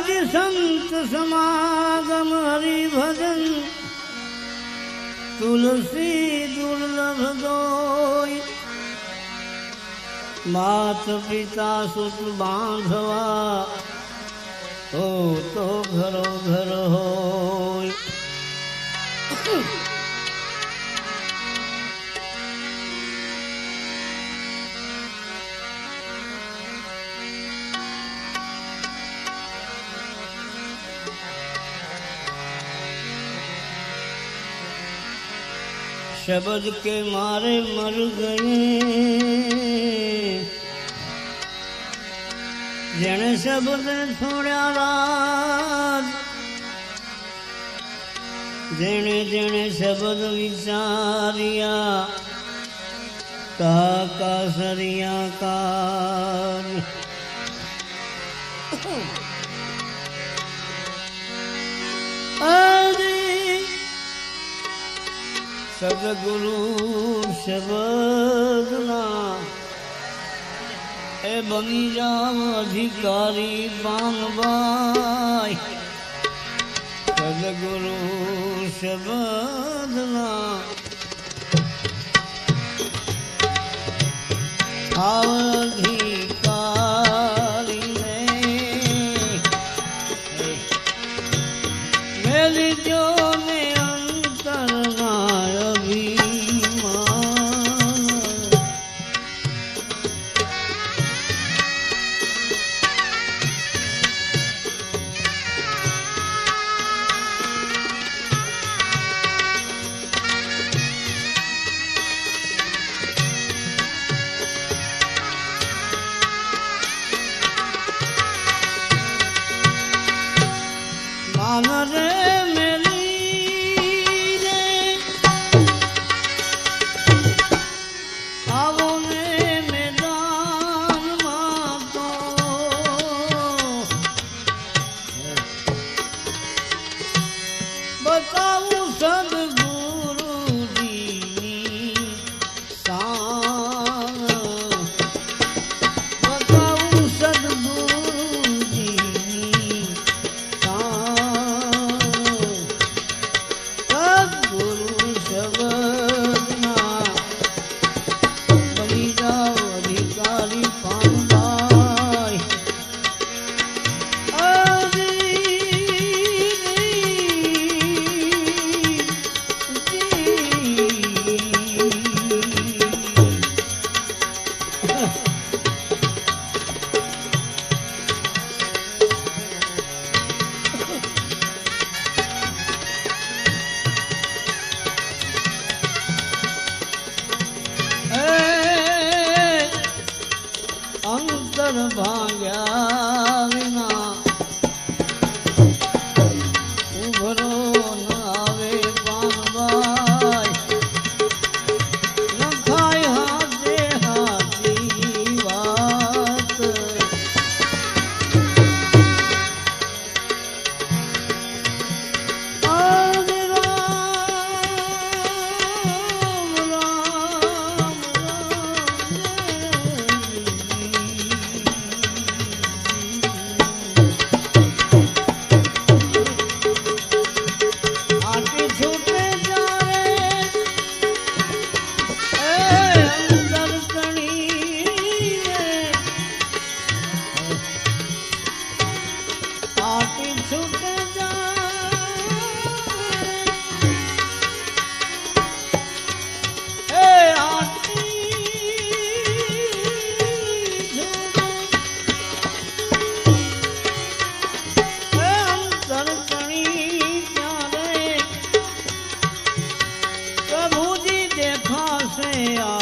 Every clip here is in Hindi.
सहज संत समागम हरि भजन। तुलसी दुर्लभ दो मात पिता सुत बांधवा। तो तो घरो घर होय शब्द के मारे मर गए। जन शब्द छोड़ा राज। जने जने शब्द विचारिया। का का सरिया कार। સદગુરુ શબદના એ બની જાવ અધિકારી બાંગબાઈ સદગુરુ શબદના અધિકારી में आ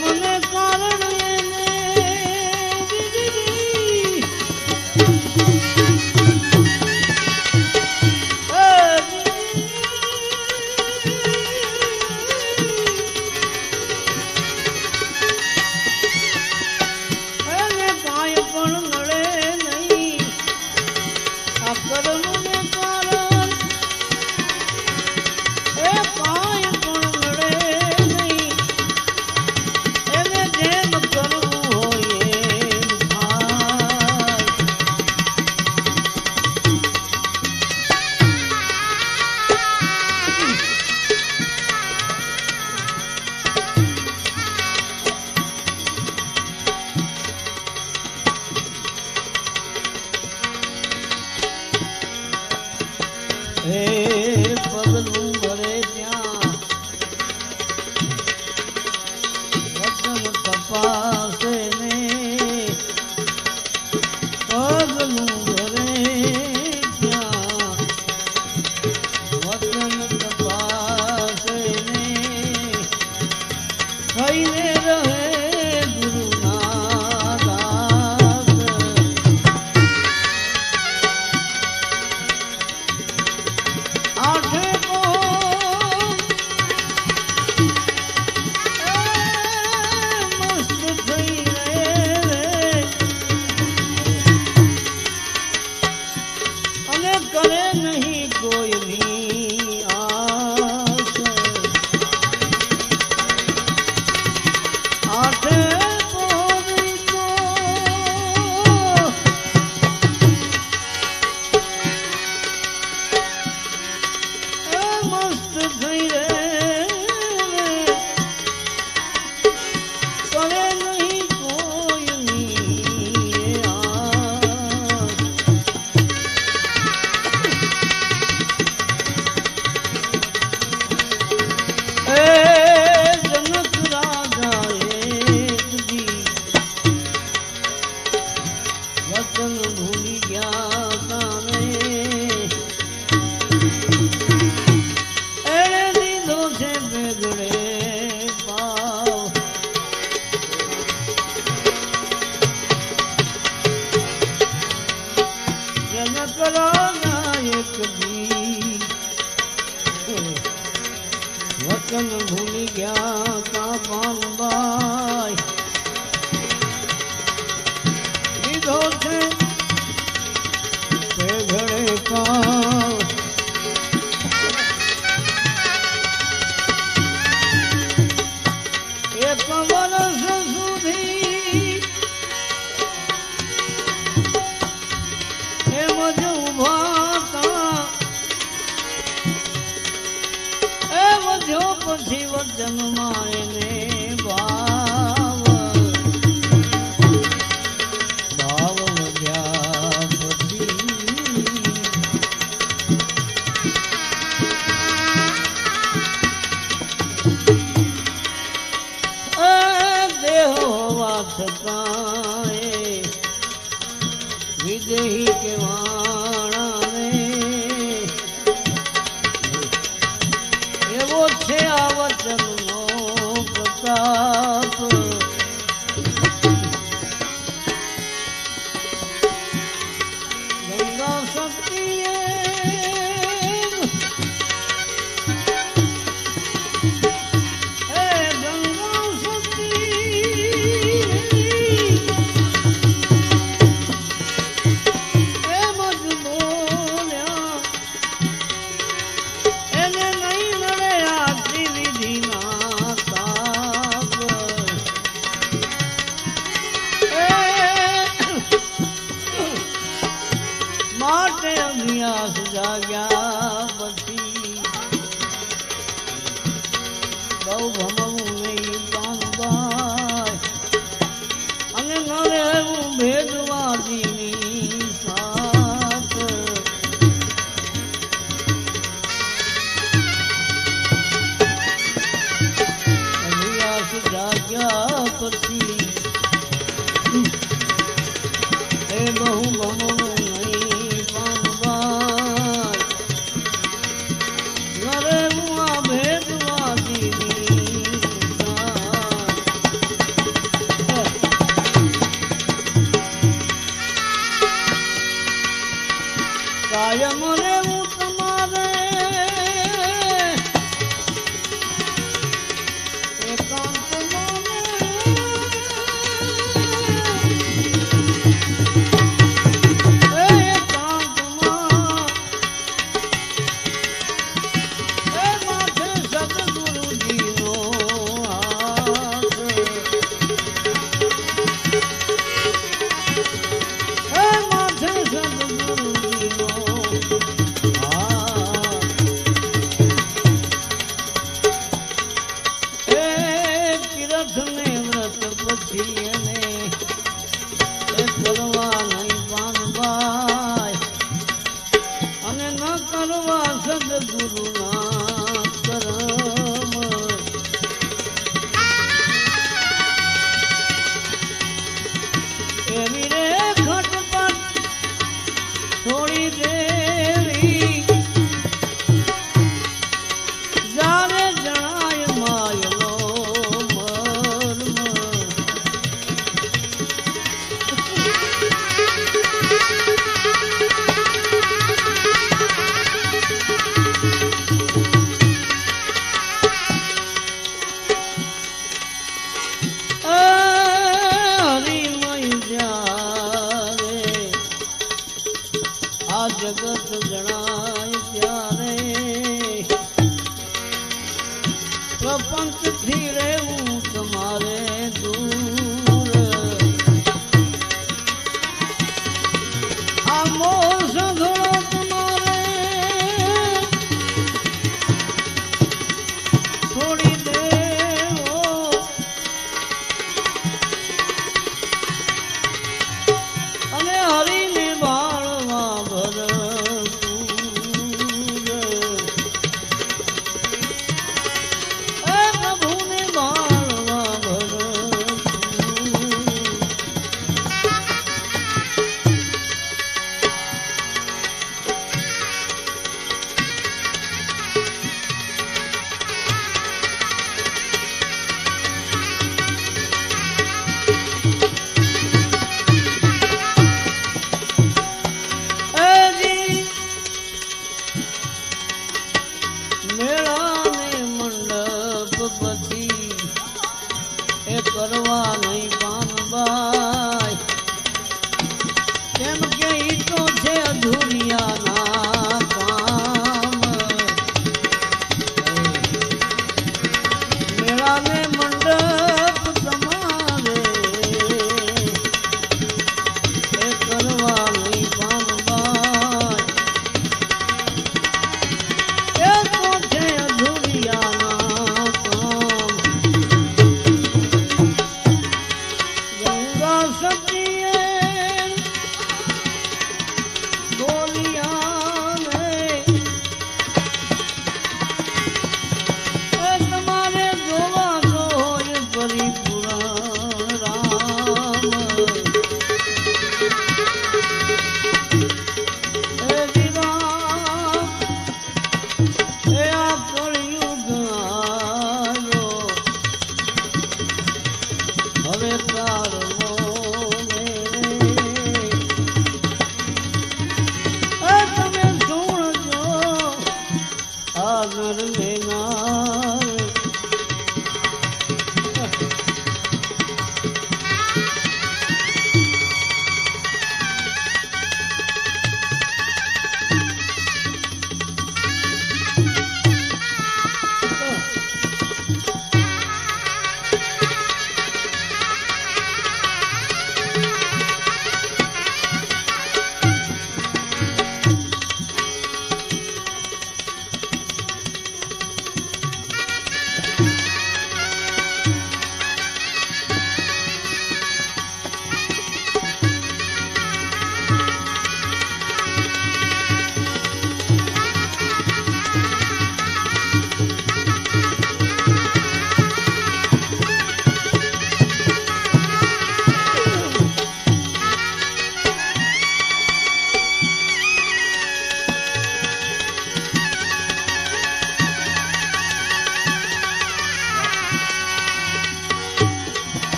কারণে কারণে Hey. सताए विदेही के वहाँ રે મિયા સુજાગ્યા પછી. બહુ ભમો મન ગઈ તો છે અધૂર